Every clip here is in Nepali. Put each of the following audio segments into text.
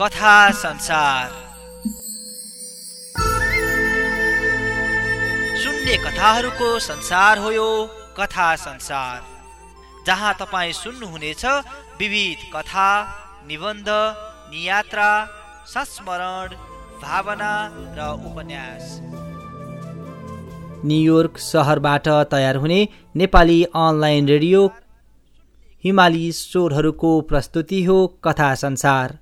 कथा संसार। सुन्ने कथाहरूको संसार हो यो कथा संसार। जहाँ तपाईँ सुन्नुहुनेछ विविध कथा निबन्ध नियात्रा संस्मरण भावना र उपन्यास। न्युयोर्क सहरबाट तयार हुने नेपाली अनलाइन रेडियो हिमाली स्वरहरूको प्रस्तुति हो कथा संसार।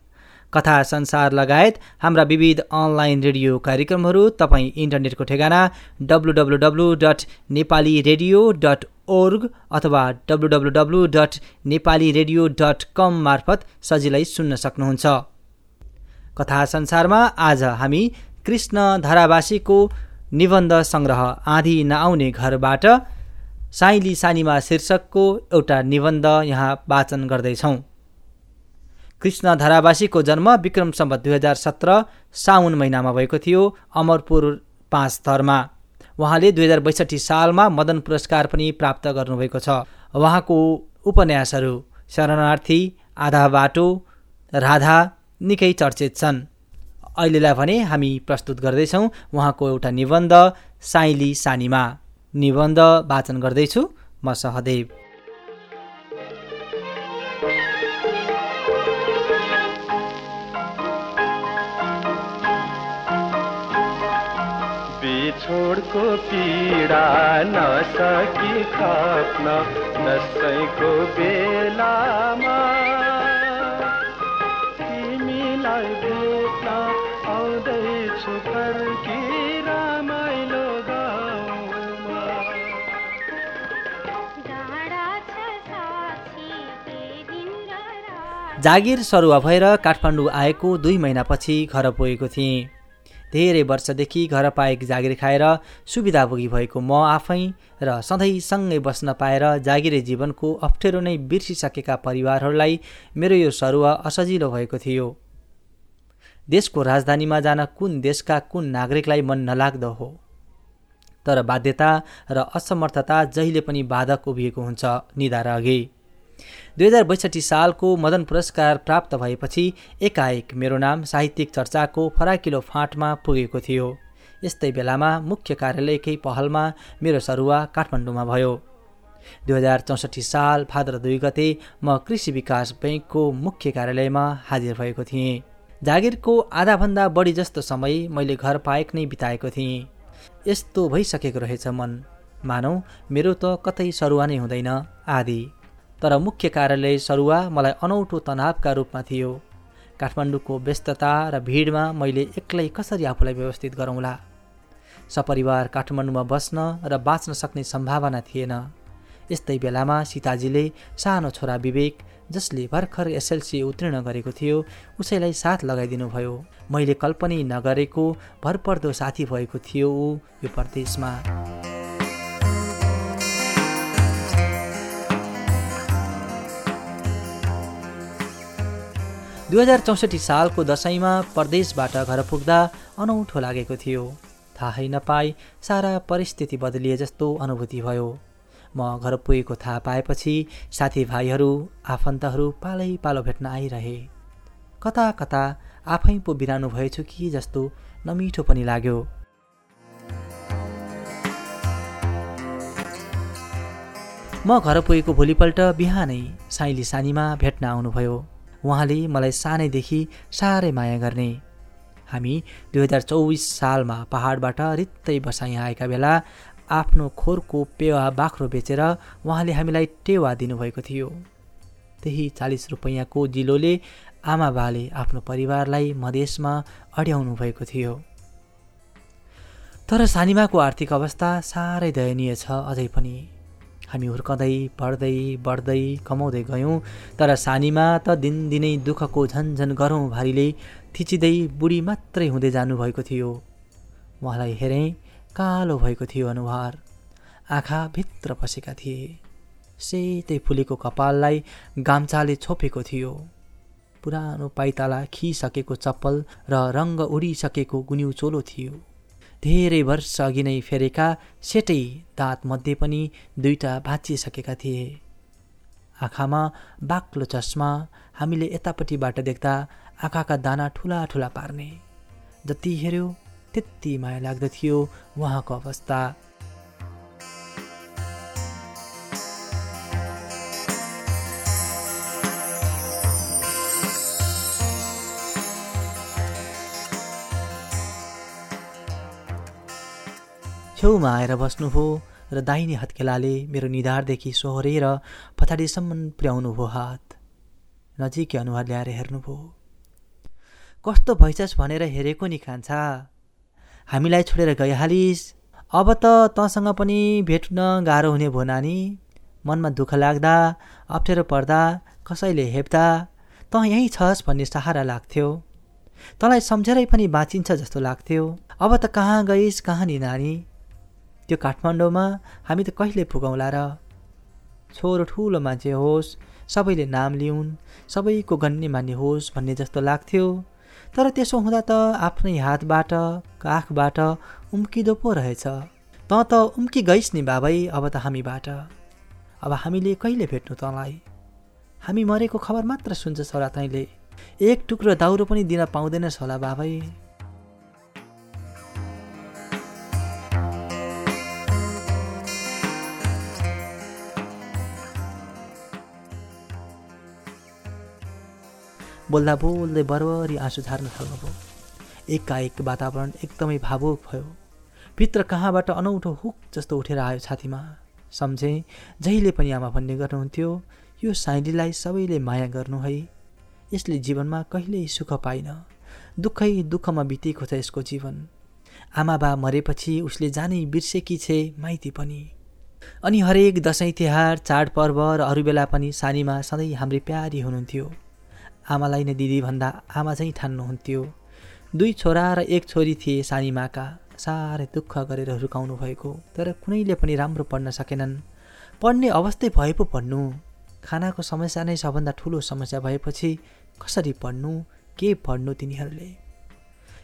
कथा संसार लगायत हाम्रा विविध अनलाइन रेडियो कार्यक्रमहरू तपाईँ इन्टरनेटको ठेगाना W W W dot Nepali radio dot org अथवा W W W dot Nepali radio dot com मार्फत सजिलै सुन्न सक्नुहुन्छ। कथा संसारमा आज हामी कृष्ण धारावासीको निबन्ध सङ्ग्रह आधी नआउने घरबाट साइली सानीमा शीर्षकको एउटा निबन्ध यहाँ वाचन गर्दैछौँ। कृष्ण धारावासीको जन्म विक्रम सम्बत दुई हजार सत्र साउन महिनामा भएको थियो अमरपुर पाँच थरमा। उहाँले दुई हजार बैसठी सालमा मदन पुरस्कार पनि प्राप्त गर्नुभएको छ। उहाँको उपन्यासहरू शरणार्थी आधा बाटो राधा निकै चर्चित छन्। अहिलेलाई भने हामी प्रस्तुत गर्दैछौँ उहाँको एउटा निबन्ध साइली सानीमा। निबन्ध वाचन गर्दैछु म सहदेव। बिछोडको पीडा नसकी खप्न दसैँको बेलामा। तिमीलाई भेट्न आउँदैछु फर्की रमाइलो गाउँमा। डाँडा छ साक्षी के दिन र रात। जागिर सरुवा भएर काठमाडौँ आएको दुई महिनापछि घर पुगेको थिएँ। धेरै वर्षदेखि घर पाएकी जागिर खाएर सुविधाभोगी भएको म आफै र सधैँ सँगै बस्न पाएर जागिरे जीवनको अप्ठ्यारो नै बिर्सिसकेका परिवारहरूलाई मेरो यो सरुवा असजिलो भएको थियो। देशको राजधानीमा जान कुन देशका कुन नागरिकलाई मन नलाग्दो हो। तर बाध्यता र असमर्थता जहिले पनि बाधक उभिएको हुन्छ निधार अघि। दुई हजार बैसठी सालको मदन पुरस्कार प्राप्त भएपछि एकाएक मेरो नाम साहित्यिक चर्चाको फराकिलो फाँटमा पुगेको थियो। यस्तै बेलामा मुख्य कार्यालयकै पहलमा मेरो सरुवा काठमाडौँमा भयो। दुई हजार चौसठी साल भाद्र दुई गते म कृषि विकास बैङ्कको मुख्य कार्यालयमा हाजिर भएको थिएँ। जागिरको आधाभन्दा बढी जस्तो समय मैले घर पाएक नै बिताएको थिएँ। यस्तो भइसकेको रहेछ मन। मानौ मेरो त कतै सरुवा नै हुँदैन आदि। तर मुख्य कार्यालय सरुवा मलाई अनौठो तनावका रूपमा थियो। काठमाडौँको व्यस्तता र भिडमा मैले एक्लै कसरी आफूलाई व्यवस्थित गरौँला? सपरिवार काठमाडौँमा बस्न र बाँच्न सक्ने सम्भावना थिएन। यस्तै बेलामा सीताजीले सानो छोरा विवेक जसले भर्खर एसएलसी उत्तीर्ण गरेको थियो उसैलाई साथ लगाइदिनु भयो। मैले कल्पनै नगरेको भरपर्दो साथी भएको थियो ऊ यो परदेशमा। दुई हजार चौसठी सालको दसैँमा परदेशबाट घर पुग्दा अनौठो लागेको थियो। थाहै नपाई सारा परिस्थिति बदलिए जस्तो अनुभूति भयो। म घर पुगेको थाहा पाएपछि साथीभाइहरू आफन्तहरू पालै पालो भेट्न आइरहे। कता कता आफै पो बिरानु भएछु कि जस्तो नमिठो पनि लाग्यो। म घर पुगेको भोलिपल्ट बिहानै साइली सानीमा भेट्न आउनुभयो। उहाँले मलाई सानैदेखि साह्रै माया गर्ने। हामी दुई हजार चौबिस सालमा पहाडबाट रित्तै बसाइ आएका बेला आफ्नो खोरको पेवा बाख्रो बेचेर उहाँले हामीलाई टेवा दिनुभएको थियो। त्यही चालिस रुपैयाँको जिलोले आमा बाले आफ्नो परिवारलाई मधेसमा अड्याउनु भएको थियो। तर सानिमाको आर्थिक अवस्था साह्रै दयनीय छ अझै पनि। हामी हुर्कँदै बढ्दै बढ्दै कमाउँदै गयौँ। तर सानीमा त दिनदिनै दुःखको झन्झन गरौँ भारीले। थिचिँदै बुढी मात्रै हुँदै जानुभएको थियो। उहाँलाई हेरेँ कालो भएको थियो अनुहार। आँखा भित्र पसेका थिए। सेतै फुलेको कपाललाई गाम्चाले छोपेको थियो। पुरानो पाइताला खिसकेको चप्पल र रङ्ग उडिसकेको गुन्यु चोलो थियो। धेरै वर्ष अघि नै फेरेका सेटै दाँतमध्ये पनि दुईटा भाँचिसकेका थिए। आँखामा बाक्लो चस्मा हामीले यतापट्टिबाट देख्दा आँखाका दाना ठुला ठुला पार्ने। जति हेऱ्यो त्यति माया लाग्दथ्यो उहाँको अवस्था। छेउमा आएर बस्नुभयो र दाहिने हत्केलाले मेरो निधारदेखि सोहोरेर पछाडिसम्म पुर्याउनुभयो हात। नजिकै अनुहार ल्याएर हेर्नुभयो। कस्तो भइछस् भनेर हेरेको नि कान्छा हामीलाई छोडेर गइहालिस्। अब त तँसँग पनि भेट्न गाह्रो हुने भयो नानी। मनमा दुःख लाग्दा अप्ठ्यारो पर्दा कसैले हेप्दा तँ यहीँ छस् भन्ने सहारा लाग्थ्यो। तँलाई सम्झेरै पनि बाँचिन्छ जस्तो लाग्थ्यो। अब त कहाँ गइस् कहाँ नि नानी? त्यो काठमाडौँमा हामी त कहिले पुगौँला र? छोरो ठुलो मान्छे होस् सबैले नाम लिउन् सबैको गन्ने मान्ने होस् भन्ने जस्तो लाग्थ्यो। तर त्यसो हुँदा त आफ्नै हातबाट काखबाट उम्किँदो पो रहेछ। तँ त उम्की गइस् नि बाबै अब त हामीबाट। अब हामीले कहिले भेट्नु तँलाई? हामी मरेको खबर मात्र सुन्छस् होला तैँले। एक टुक्रो दाउरो पनि दिन पाउँदैनस् होला बाबै। बोल्दा बोल्दै बरबरी आँसु झार्न थाल्नुभयो। एकाएक वातावरण एकदमै भावुक भयो। भित्र कहाँबाट अनौठो हुक जस्तो उठेर आयो छातीमा। सम्झेँ जहिले पनि आमा भन्ने गर्नुहुन्थ्यो यो साइलीलाई सबैले माया गर्नु है। यसले जीवनमा कहिल्यै सुख पाइन। दुःखै दुःखमा बितेको छ यसको जीवन। आमा बा मरेपछि उसले जानै बिर्सेकी छे माइती पनि। अनि हरेक दसैँ तिहार चाडपर्व र अरू बेला पनि सानीमा सधैँ हाम्री प्यारी हुनुहुन्थ्यो। आमालाई नै दिदी भन्दा आमा चाहिँ ठान्नुहुन्थ्यो। दुई छोरा र एक छोरी थिए सानीमाका साह्रै दुःख गरेर हुर्काउनु भएको। तर कुनैले पनि राम्रो पढ्न सकेनन्। पढ्ने अवस्थै भए पो पढ्नु। खानाको समस्या नै सबभन्दा ठुलो समस्या भएपछि कसरी पढ्नु के पढ्नु तिनीहरूले?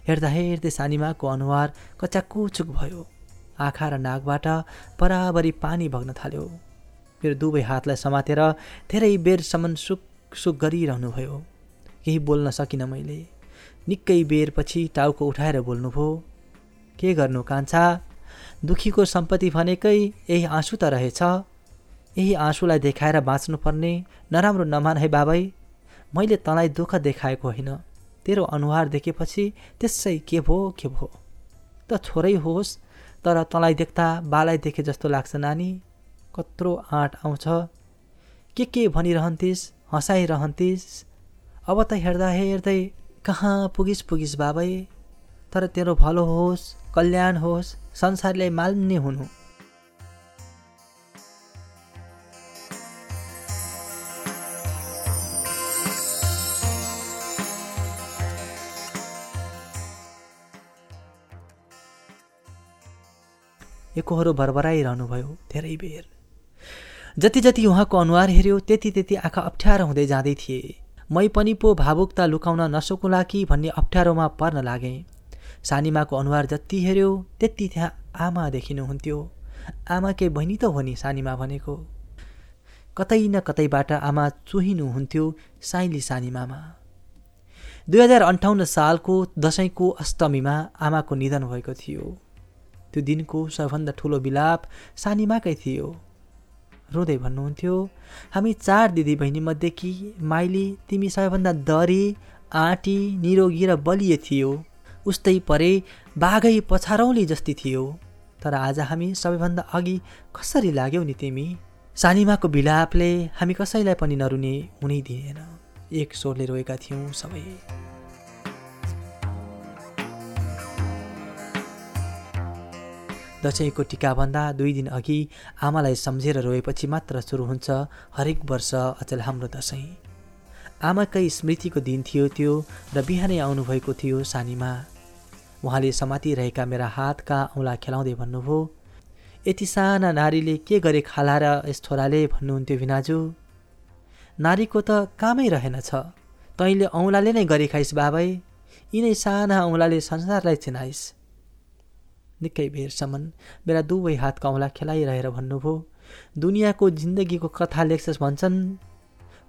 हेर्दा हेर्दै सानीमाको अनुहार कचाकुचुक भयो। आँखा र नाकबाट बराबरी पानी बग्न थाल्यो। मेरो दुवै हातलाई समातेर धेरै बेरसम्म सुक सुक गरिरहनुभयो। केही बोल्न सकिनँ मैले। निकै बेरपछि टाउको उठाएर बोल्नुभयो के गर्नु कान्छा? दुखीको सम्पत्ति भनेकै यही आँसु त रहेछ। यही आँसुलाई देखाएर बाँच्नुपर्ने नराम्रो नमान है बाबै। मैले तँलाई दुःख देखाएको होइन। तेरो अनुहार देखेपछि त्यसै के भो के भो। त छोरै होस् तर तँलाई देख्दा बालाई देखे जस्तो लाग्छ नानी। कत्रो आँट आउँछ। के के भनिरहन्थिस्? हँसाइरहन्थिस् अब त हेर्दा हेर्दै कहाँ पुगिस् पुगिस् बाबै। तर तेरो भलो होस् कल्याण होस् संसारले मान्ने हुनु। एकहोरो बरबराइरहनुभयो धेरै बेर। जति जति उहाँको अनुहार हेऱ्यो त्यति त्यति आँखा अप्ठ्यारो हुँदै जाँदै थिए। मै पनि पो भावुकता लुकाउन नसकुला कि? भन्ने अप्ठ्यारोमा पर्न लागेँ। सानीमाको अनुहार जति हेऱ्यो त्यति त्यहाँ आमा देखिनुहुन्थ्यो। आमाकै बहिनी त हो नि? सानीमा भनेको। कतै न कतैबाट आमा चुहिनुहुन्थ्यो साइली सानीमामा। दुई हजार अन्ठाउन्न सालको दसैँको अष्टमीमा आमाको निधन भएको थियो। त्यो दिनको सबभन्दा ठुलो विलाप सानीमाकै थियो। रुँदै भन्नुहुन्थ्यो हामी चार दिदी बहिनीमध्ये कि माइली तिमी सबैभन्दा दरी आँटी निरोगी र बलिए थियो। उस्तै परे बाघै पछारौली जस्ती थियो। तर आज हामी सबैभन्दा अघि कसरी लाग्यौ नि तिमी? सानीमाको विलापले हामी कसैलाई पनि नरुने हुनै दिएन। एक स्वरले रोएका थियौँ सबै। दसैँको टिकाभन्दा दुई दिन अघि आमालाई सम्झेर रोएपछि मात्र सुरु हुन्छ हरेक वर्ष अचेल हाम्रो दसैँ आमाकै स्मृतिको दिन थियो त्यो र बिहानै आउनुभएको थियो सानीमा। उहाँले समातिरहेका मेरा हातका औँला खेलाउँदै भन्नुभयो यति साना नारीले के गरे खाला र यस छोराले भन्नुहुन्थ्यो भिनाजु? नारीको त कामै रहेनछ तैँले औँलाले नै गरे खाइस् बाबै। यिनै साना औँलाले संसारलाई चिनाइस्। निकै बेरसम्म मेरा दुवै हात कौला खेलाइरहेर भन्नुभयो दुनियाँको जिन्दगीको कथा लेख्छस् भन्छन्।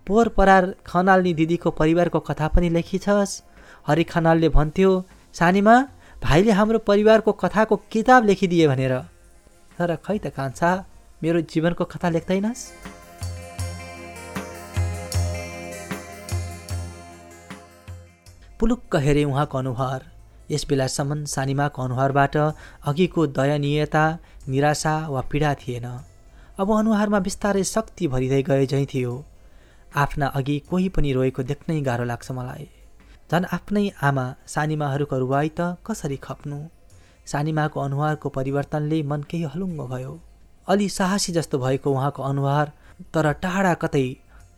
पोहोर परार खनाल्नी दिदीको परिवारको कथा पनि लेखिछस्। हरि खनालले भन्थ्यो सानीमा भाइले हाम्रो परिवारको कथाको किताब लेखिदिए भनेर। तर खै त कान्छा मेरो जीवनको कथा लेख्दैनस्? पुलुक्क हेरे उहाँको अनुहार। यस बेलासम्म सानिमाको अनुहारबाट अघिको दयनीयता निराशा वा पीडा थिएन। अब अनुहारमा बिस्तारै शक्ति भरिँदै गए झैँ थियो। आफ्ना अघि कोही पनि रोएको देख्नै गाह्रो लाग्छ मलाई। झन् आफ्नै आमा सानिमाहरूको रुवाई त कसरी खप्नु? सानिमाको अनुहारको परिवर्तनले मन केही हलुङ्गो भयो। अलि साहसी जस्तो भएको उहाँको अनुहार तर टाढा कतै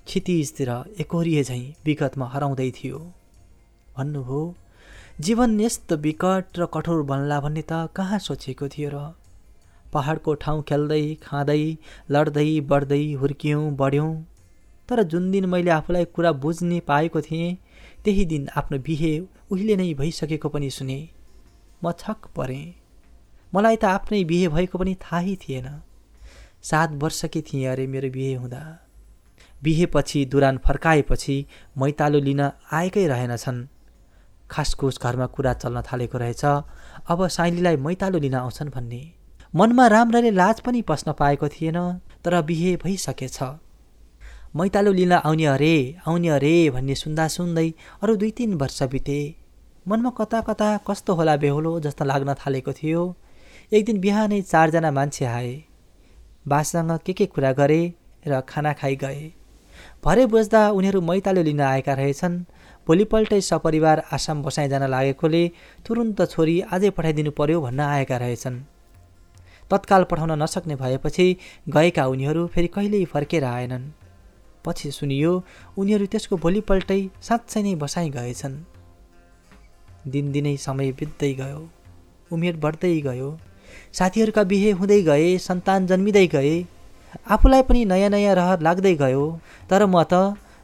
क्षितिजतिर एकोरिए झैँ विगतमा हराउँदै थियो। भन्नुभयो जीवन यस्तो विकट र कठोर बन्ला भन्ने त कहाँ सोचेको थियो र? पहाडको ठाउँ खेल्दै खाँदै लड्दै बढ्दै हुर्कियौँ बढ्यौँ। तर जुन दिन मैले आफूलाई कुरा बुझ्ने पाएको थिएँ त्यही दिन आफ्नो बिहे उहिले नै भइसकेको पनि सुने। म छक परेँ। मलाई त आफ्नै बिहे भएको पनि थाहै थिएन। सात वर्षकी थिएँ अरे मेरो बिहे हुँदा। बिहेपछि दुरान फर्काएपछि मैतालो लिन आएकै रहेनछन्। खासखुस घरमा कुरा चल्न थालेको रहेछ। अब साइलीलाई मैतालो लिन आउँछन् भन्ने। मनमा राम्ररी लाज पनि पस्न पाएको थिएन तर बिहे भइसकेछ। मैतालो लिन आउने अरे आउने अरे भन्ने सुन्दा सुन्दै अरू दुई तिन वर्ष बिते। मनमा कता कता कस्तो होला बेहोलो जस्तो लाग्न थालेको थियो। एक दिन बिहानै चारजना मान्छे आए। बासँग के के कुरा गरे र खाना खाइ गए। भरे बुझ्दा उनीहरू मैतालो लिन आएका रहेछन्। भोलिपल्टै सपरिवार आसाम बसाइ जान लागेकोले तुरुन्त छोरी आजै पठाइदिनु पर्यो भन्न आएका रहेछन्। तत्काल पठाउन नसक्ने भएपछि गएका उनीहरू फेरि कहिल्यै फर्केर आएनन्। पछि सुनियो उनीहरू त्यसको भोलिपल्टै साँच्चै नै बसाइ गएछन्। दिनदिनै समय बित्दै गयो उमेर बढ्दै गयो साथीहरूका बिहे हुँदै गए सन्तान जन्मिँदै गए आफूलाई पनि नयाँ नयाँ रहर लाग्दै गयो तर म त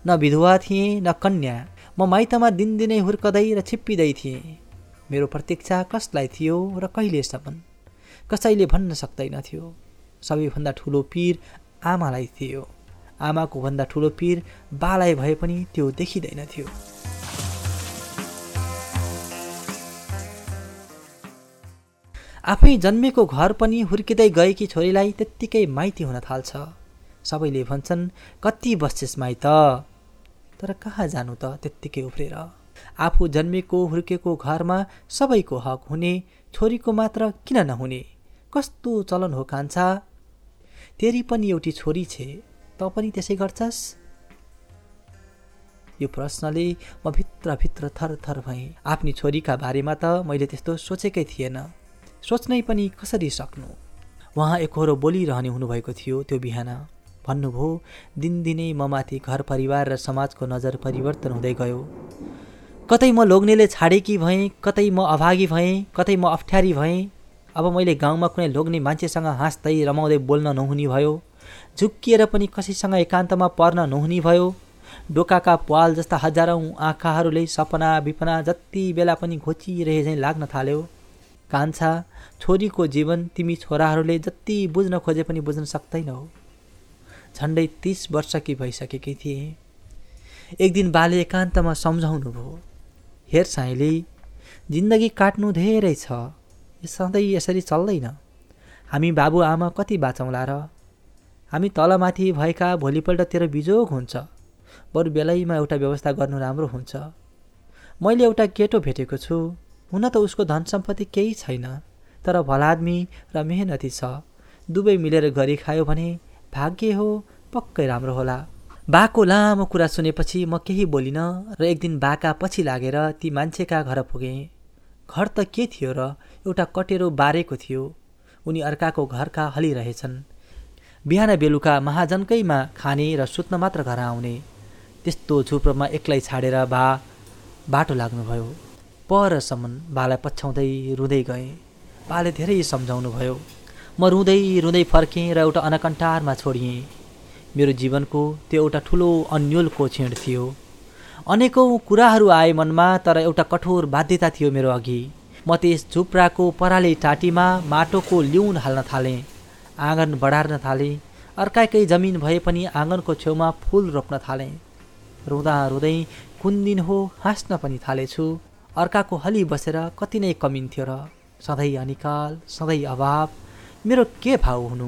न विधवा थिएँ न कन्या। म माइतमा दिनदिनै हुर्कदै र छिप्पिँदै थिएँ। मेरो प्रतीक्षा कसलाई थियो र कहिलेसम्म? कसैले भन्न सक्दैनथ्यो सबैभन्दा ठुलो पीर आमालाई थियो। आमाको भन्दा ठुलो पीर बालाई भए पनि त्यो देखिँदैनथ्यो आफै जन्मेको घर पनि हुर्किँदै गएकी छोरीलाई त्यत्तिकै माइती हुन थाल्छ। सबैले भन्छन् कति बस्छेस् माइत? तर कहाँ जानु त त्यत्तिकै उफ्रेर। आफू जन्मेको हुर्केको घरमा सबैको हक हुने छोरीको मात्र किन नहुने? कस्तो चलन हो कान्छा? तेरी पनि एउटी छोरी छे त पनि त्यसै गर्छस्? यो प्रश्नले म भित्रभित्र थरथर भएँ। आफ्नी छोरीका बारेमा त मैले त्यस्तो सोचेकै थिएन। सोच्नै पनि कसरी सक्नु? उहाँ एकहोरो बोलिरहने हुनुभएको थियो त्यो बिहान। भन्नुभयो दिनदिनै ममाथि घर परिवार र समाजको नजर परिवर्तन हुँदै गयो। कतै म लोग्नेले छाडेकी भएँ कतै म अभागी भएँ कतै म अप्ठ्यारी भएँ। अब मैले गाउँमा कुनै लोग्ने मान्छेसँग हाँस्दै रमाउँदै बोल्न नहुने भयो। झुक्किएर पनि कसैसँग एकान्तमा पर्न नहुने भयो। डोकाका पाल जस्ता हजारौँ आँखाहरूले सपना विपना जति बेला पनि घोचिरहे झैँ लाग्न थाल्यो। कान्छा छोरीको जीवन तिमी छोराहरूले जति बुझ्न खोजे पनि बुझ्न सक्दैनौ झन्डै तिस वर्षकी भइसकेकी थिए। एक दिन बाले एकान्तमा सम्झाउनु भयो हेर साईले जिन्दगी काट्नु धेरै छ सधैँ यसरी चल्दैन। हामी बाबुआमा कति बाँचौँला र? हामी तलमाथि भएका भोलिपल्ट तेरो बिजोग हुन्छ बरु बेलैमा एउटा व्यवस्था गर्नु राम्रो हुन्छ। मैले एउटा केटो भेटेको छु हुन त उसको धन सम्पत्ति केही छैन तर भलादमी र मेहनती छ दुवै मिलेर गरी खायो भने भाग्य हो पक्कै राम्रो होला। बाको लामो कुरा सुनेपछि म केही बोलिनँ र एक दिन बाका पछि लागेर ती मान्छेका घर पुगेँ। घर त के थियो र एउटा कटेरो बारेको थियो। उनी अर्काको घरका हलिरहेछन्। बिहान बेलुका महाजनकैमा खाने र सुत्न मात्र घर आउने। त्यस्तो झुप्रोमा एक्लै छाडेर बा बाटो लाग्नुभयो। परसम्म बालाई पछ्याउँदै रुँदै गएँ। बाले धेरै सम्झाउनु भयो म रुँदै रुँदै फर्केँ र एउटा अनकन्टारमा छोडिएँ। मेरो जीवनको त्यो एउटा ठुलो अन्यलको क्षण थियो। अनेकौँ कुराहरू आए मनमा तर एउटा कठोर बाध्यता थियो मेरो अघि। म त्यस झुप्राको पराले टाटीमा माटोको ल्युन हाल्न थालेँ आँगन बढार्न थालेँ अर्काकै जमिन भए पनि आँगनको छेउमा फुल रोप्न थालेँ। रुँदा रुँदै कुन दिन हो हाँस्न पनि थालेछु। अर्काको हली बसेर कति नै कमिन्थ्यो र सधैँ अनिकाल सधैँ अभाव मेरो के भाउ हुनु?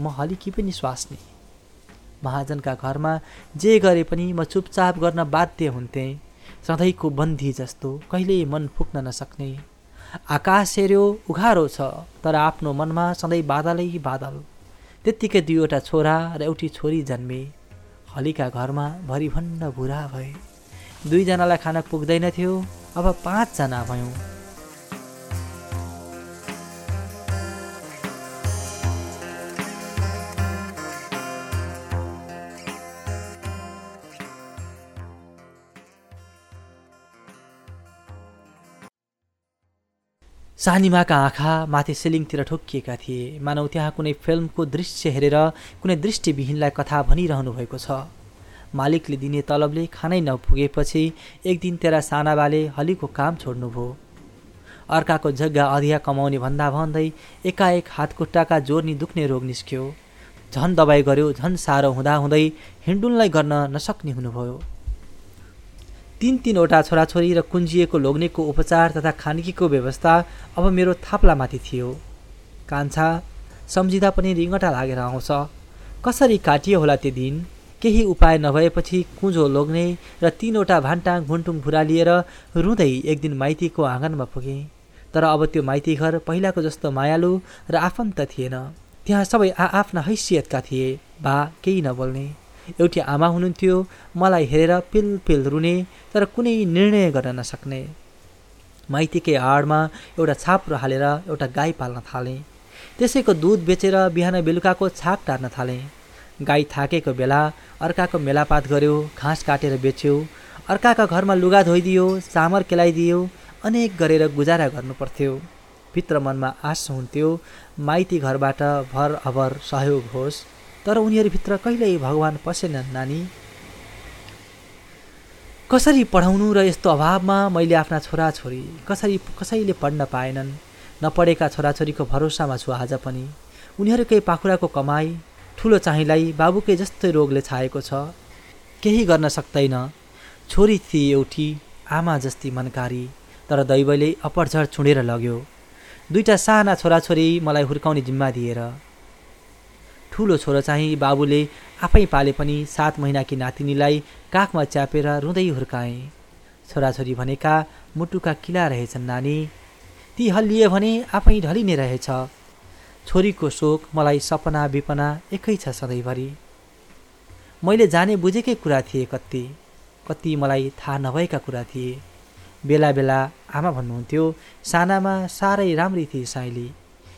म हलिकी पनि स्वास्नी। महाजनका घरमा जे गरे पनि म चुपचाप गर्न बाध्य हुन्थेँ। सधैँको बन्दी जस्तो कहिल्यै मन फुक्न नसक्ने। आकाश हेऱ्यो उघारो छ तर आफ्नो मनमा सधैँ बादलै बादल। त्यत्तिकै दुईवटा छोरा र एउटी छोरी जन्मे। हलीका घरमा भरिभन्न बुढा भए। दुईजनालाई खाना पुग्दैनथ्यो अब पाँचजना भयौँ। सानिमाका आँखा माथि सिलिङतिर ठोक्किएका थिए। मानौ त्यहाँ कुनै फिल्मको दृश्य हेरेर कुनै दृष्टिविहीनलाई कथा भनिरहनु भएको छ। मालिकले दिने तलबले खानै नपुगेपछि एक दिन तेरा सानाबाले हलीको काम छोड्नुभयो। अर्काको जग्गा अधिया कमाउने भन्दा भन्दै एकाएक हातखुट्टाका जोर्नी दुख्ने रोग निस्क्यो। झन दबाई गर्यो झन साह्रो हुँदाहुँदै हिँडुललाई गर्न नसक्ने हुनुभयो। तिन तिनवटा छोराछोरी र कुन्जिएको लोग्नेको उपचार तथा खानकीको व्यवस्था अब मेरो थाप्लामाथि थियो। कान्छा सम्झिँदा पनि रिङ्गटा लागेर आउँछ। कसरी काटियो होला त्यो दिन? केही उपाय नभएपछि कुँजो लोग्ने र तिनवटा भान्टाङ भुन्टुङ भुरा लिएर रुँदै एक दिन माइतीको आँगनमा पुगेँ। तर अब त्यो माइती घर पहिलाको जस्तो मायालु र आफन्त थिएन। त्यहाँ सबै आआफ्ना हैसियतका थिए बा केही नबोल्ने। एउटी आमा हुनुहुन्थ्यो मलाई हेरेर पिल पिल रुने तर कुनै निर्णय गर्न नसक्ने। माइतीकै आडमा एउटा छाप्रो हालेर एउटा गाई पाल्न थालेँ। त्यसैको दुध बेचेर बिहान बेलुकाको छाक टार्न थालेँ। गाई थाकेको बेला अर्काको मेलापात गऱ्यो घाँस काटेर बेच्यो अर्काका घरमा लुगा धोइदियो चामल केलाइदियो अनेक गरेर गुजारा गर्नुपर्थ्यो भित्र मनमा आश हुन्थ्यो माइती घरबाट भर अभर सहयोग होस्। तर उनीहरूभित्र कहिल्यै भगवान् पसेनन् नानी? कसरी पढाउनु र यस्तो अभावमा मैले आफ्ना छोराछोरी कसरी कसैले पढ्न पाएनन्? नपढेका छोराछोरीको भरोसामा छु आज पनि। उनीहरूकै पाखुराको कमाई ठुलो चाहिँलाई बाबुकै जस्तै रोगले छाएको छ। केही गर्न सक्दैन छोरी थिए एउटी आमा जस्ती मनकारी तर दैवले अपरझर छुँडेर लग्यो। दुईवटा साना छोराछोरी मलाई हुर्काउने जिम्मा दिएर ठुलो छोरो चाहिँ बाबुले आफै पाले पनि सात महिनाकी नातिनीलाई काखमा च्यापेर रुँदै हुर्काएँ। छोराछोरी भनेका मुटुका किला रहेछन् नानी। ती हल्लिए भने आफै ढलिने रहेछ। छोरीको शोक मलाई सपना विपना एकै छ सधैँभरि। मैले जाने बुझेकै कुरा थिए कति कति मलाई थाहा नभएका कुरा थिए। बेला बेला आमा भन्नुहुन्थ्यो सानामा साह्रै राम्री थिए साइली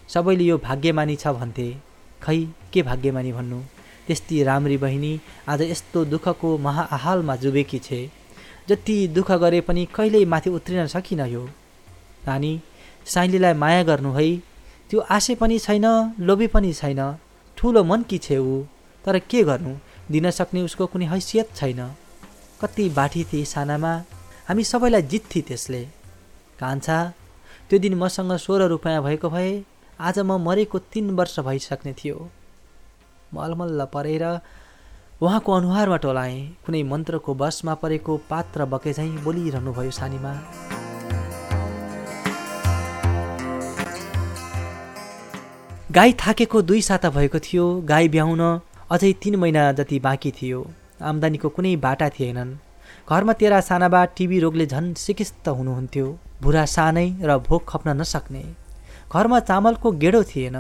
सबैले यो भाग्यमानी छ भन्थे। खै के भाग्यमानी भन्नु? त्यस्ती राम्री बहिनी आज यस्तो दुःखको महाआहालमा जुबेकी छे। जति दुःख गरे पनि कहिल्यै माथि उत्रिन सकिन यो नानी साइलीलाई माया गर्नु है। त्यो आशे पनि छैन लोभी पनि छैन। ठुलो मन कि छे ऊ? तर के गर्नु? दिन सक्ने उसको कुनै हैसियत छैन। कति बाठी थिए सानामा। हामी सबैलाई जित्थे त्यसले। कान्छा त्यो दिन मसँग सोह्र रुपियाँ भएको भए आज म मरेको तिन वर्ष भइसक्ने थियो। मलमल्ल परेर उहाँको अनुहारमा टोलाएँ कुनै मन्त्रको बसमा परेको पात्र बके झैँ बोलिरहनुभयो सानीमा। गाई थाकेको दुई साता भएको थियो। गाई ब्याउन अझै तिन महिना जति बाँकी थियो। आम्दानीको कुनै बाटा थिएनन्। घरमा तेरा सानाबा टिबी रोगले झन् सिकिस्त हुनुहुन्थ्यो। भुरा सानै र भोक खप्न नसक्ने। घरमा चामलको गेडो थिएन।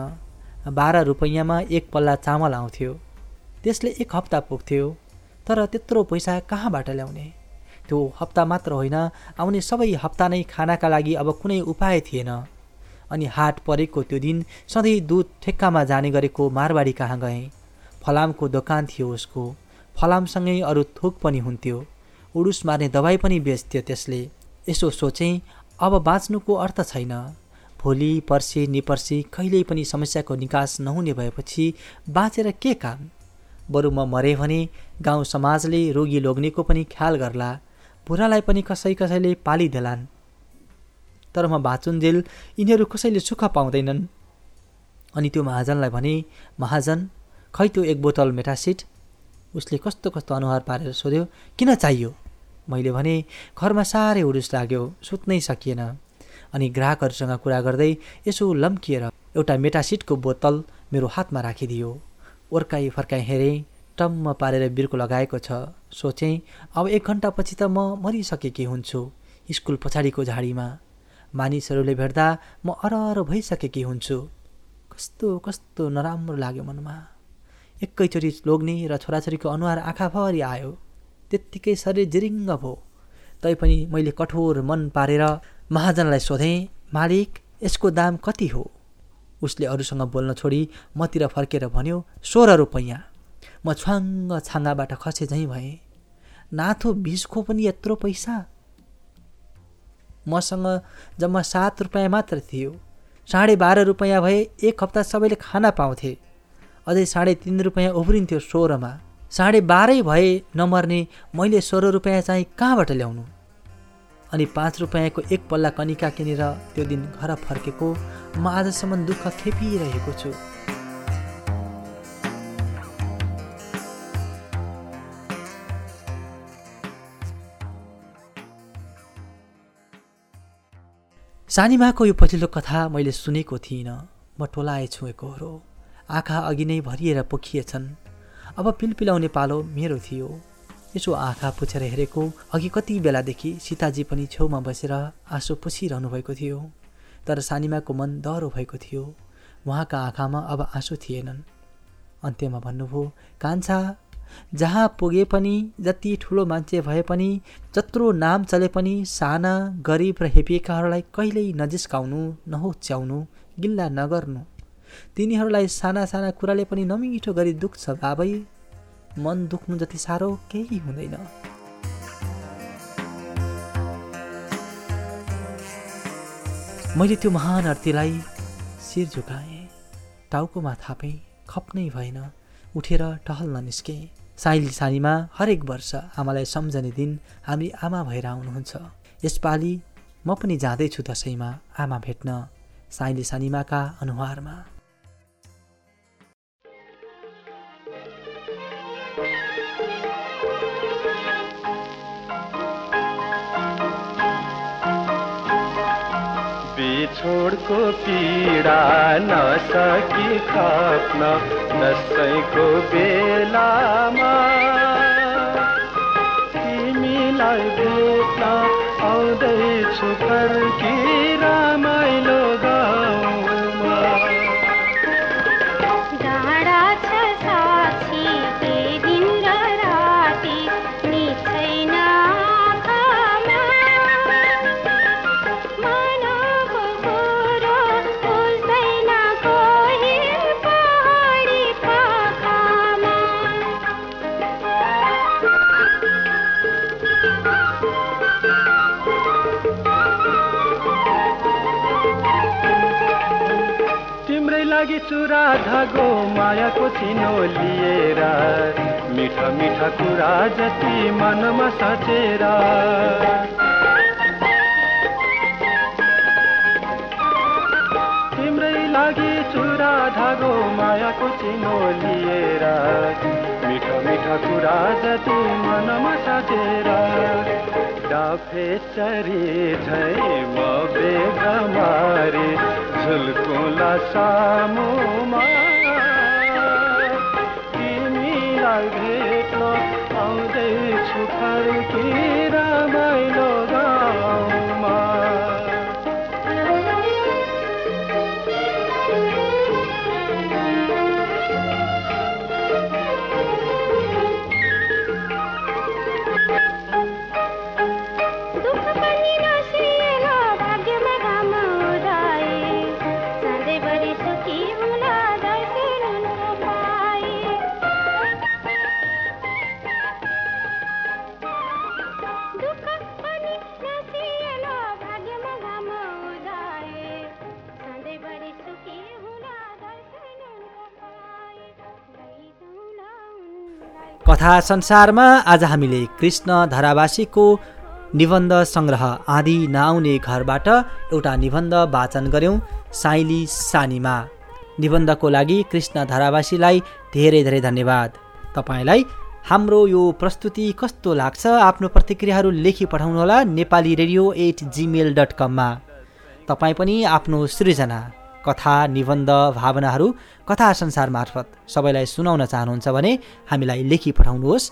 बाह्र रुपैयाँमा एक पल्ला चामल आउँथ्यो। त्यसले एक हप्ता पुग्थ्यो। तर त्यत्रो पैसा कहाँबाट ल्याउने? त्यो हप्ता मात्र होइन आउने सबै हप्ता नै खानाका लागि अब कुनै उपाय थिएन। अनि हाट परेको त्यो दिन सधैँ दुध ठेक्कामा जाने गरेको मारवाडी कहाँ गएँ? फलामको दोकान थियो उसको। फलामसँगै अरू थोक पनि हुन्थ्यो। उडुस मार्ने दबाई पनि बेच्थ्यो त्यसले। यसो सोचेँ अब बाँच्नुको अर्थ छैन। भोलि पर्सि निपर्सि कहिल्यै पनि समस्याको निकास नहुने भएपछि बाँचेर के काम? बरु म मरेँ भने गाउँ समाजले रोगी लोग्नेको पनि ख्याल गर्ला बुढालाई पनि कसै कसैले पालिदेलान्। तर म बाँचुन्जेल यिनीहरू कसैले सुख पाउँदैनन्। अनि त्यो महाजनलाई भने महाजन खै त्यो एक बोतल मेटासिट उसले कस्तो कस्तो अनुहार पारेर सोध्यो किन चाहियो मैले भने घरमा साह्रै उडुस लाग्यो सुत्नै सकिएन अनि ग्राहकहरूसँग कुरा गर्दै यसो लम्किएर एउटा मेटासिटको बोतल मेरो हातमा राखिदियो। ओर्काइ फर्काइ हेरेँ टम्म पारेर बिर्को लगाएको छ। सोचेँ अब एक घन्टापछि त म मरिसकेकी हुन्छु स्कुल पछाडिको झाडीमा। मानिसहरूले भेट्दा म अरर भइसकेकी हुन्छु। कस्तो कस्तो नराम्रो लाग्यो मनमा। एकैचोटि लोग्ने र छोराछोरीको अनुहार आँखाभरि आयो। त्यत्तिकै शरीर जिरिङ्ग भयो। तैपनि मैले कठोर मन पारेर महाजनलाई सोधेँ मालिक यसको दाम कति हो? उसले अरूसँग बोल्न छोडी मतिर फर्केर भन्यो सोह्र रुपैयाँ। म छ्वाङ्ग छाङ्गाबाट खसे झैँ भएँ नाथो बिसको पनि यत्रो पैसा? मसँग जम्मा सात रुपियाँ मात्र थियो। साढे बाह्र रुपियाँ भए एक हप्ता सबैले खाना पाउँथे। अझै साढे तिन रुपियाँ उफ्रिन्थ्यो सोह्रमा। साढे बाह्रै भए नमर्ने मैले सोह्र रुपियाँ चाहिँ कहाँबाट ल्याउनु? अनि पाँच रुपियाँको एक पल्ला कनिका किनेर त्यो दिन घर फर्केको म आजसम्म दुःख खेपिरहेको छु। सानीमाको यो पछिल्लो कथा मैले सुनेको थिइनँ। म टोलाए छुएको हो। आँखा अघि नै भरिएर पोखिएछन्। अब पिलपिलाउने पालो मेरो थियो। यसो आँखा पुछेर हेरेको अघि कति बेलादेखि सीताजी पनि छेउमा बसेर आँसु पुछिरहनु भएको थियो। तर सानीमाको मन डह्रो भएको थियो। उहाँका आँखामा अब आँसु थिएनन्। अन्त्यमा भन्नुभयो कान्छा जहाँ पुगे पनि जति ठुलो मान्छे भए पनि जत्रो नाम चले पनि साना गरिब र हेपिएकाहरूलाई कहिल्यै नजिस्काउनु नहोच्याउनु गिल्ला नगर्नु। तिनीहरूलाई साना साना कुराले पनि नमिठो गरी दुख्छ बाबै। मन दुख्नु जति साह्रो केही हुँदैन। मैले त्यो महान आरतीलाई शिर झुकाएँ टाउकोमा थापेँ खप्नै भएन उठेर टहल्न निस्केँ। साइली सानीमा हरेक वर्ष आमालाई सम्झने दिन हामी आमा भएर आउनुहुन्छ। यसपालि म पनि जाँदैछु दसैँमा आमा भेट्न साइली सानीमाका अनुहारमा। बिछोडको पीडा न सकी नसकी खप्न दसैँको बेलामा तिमीलाई भेट्न आउँदैछु फर्की रमाइलो गाउँमा मायाको चिनो लिएर। मिठा मिठा कुरा जति मनमा साँचेर। तिम्रै लागि चुरा धागो मायाको चिनो लिएर। मिठा मिठा कुरा जति मनमा साँचेर। डाफे चरी झै म बेगमारी झुल्कुला सामुमा कथा संसारमा आज हामीले कृष्ण धरावासीको निबन्ध सङ्ग्रह आदि नआउने घरबाट एउटा निबन्ध वाचन गऱ्यौँ साइली सानीमा। निबन्धको लागि कृष्ण धारावासीलाई धेरै धेरै धन्यवाद। तपाईँलाई हाम्रो यो प्रस्तुति कस्तो लाग्छ आफ्नो प्रतिक्रियाहरू लेखी पठाउनुहोला Nepali radio at Gmail dot कममा। तपाईँ पनि आफ्नो सृजना कथा निबन्ध भावनाहरू कथा संसार मार्फत सबैलाई सुनाउन चाहनुहुन्छ भने हामीलाई लेखी पठाउनुहोस्।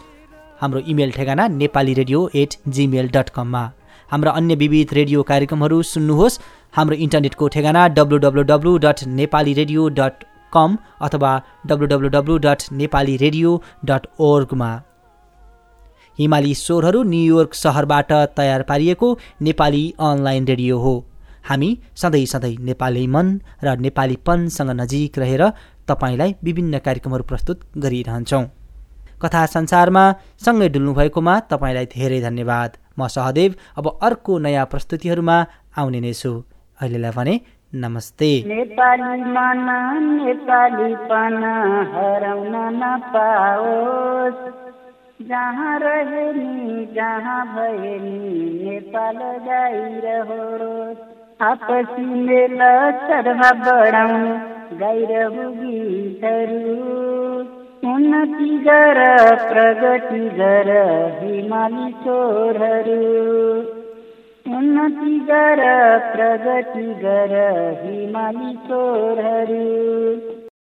हाम्रो इमेल ठेगाना Nepali radio at Gmail dot कममा हाम्रा अन्य विविध रेडियो कार्यक्रमहरू सुन्नुहोस्। हाम्रो इन्टरनेटको ठेगाना W W W dot Nepali radio dot com अथवा W W W dot Nepali radio dot ओर्गमा हिमाली स्वरहरू न्युयोर्क सहरबाट तयार पारिएको नेपाली अनलाइन रेडियो हो। हामी सधैँ सधैँ नेपाली मन र नेपालीपनसँग नजिक रहेर तपाईँलाई विभिन्न कार्यक्रमहरू प्रस्तुत गरिरहन्छौँ। कथा संसारमा सँगै डुल्नुभएकोमा तपाईँलाई धेरै धन्यवाद। म सहदेव अब अर्को नयाँ प्रस्तुतिहरूमा आउने नै छु। अहिलेलाई भने नमस्ते। नेपाली मन हराउन नपाओस्। जहाँ रहे नि जहाँ भए नि नेपाल गाइरहोस् आपसी मेल सर्वा बढाउनु गाइरहु गीतहरू उन्नति गर प्रगति गर हिमाली स्वरहरू उन्नति गर प्रगति गर हिमाली स्वरहरू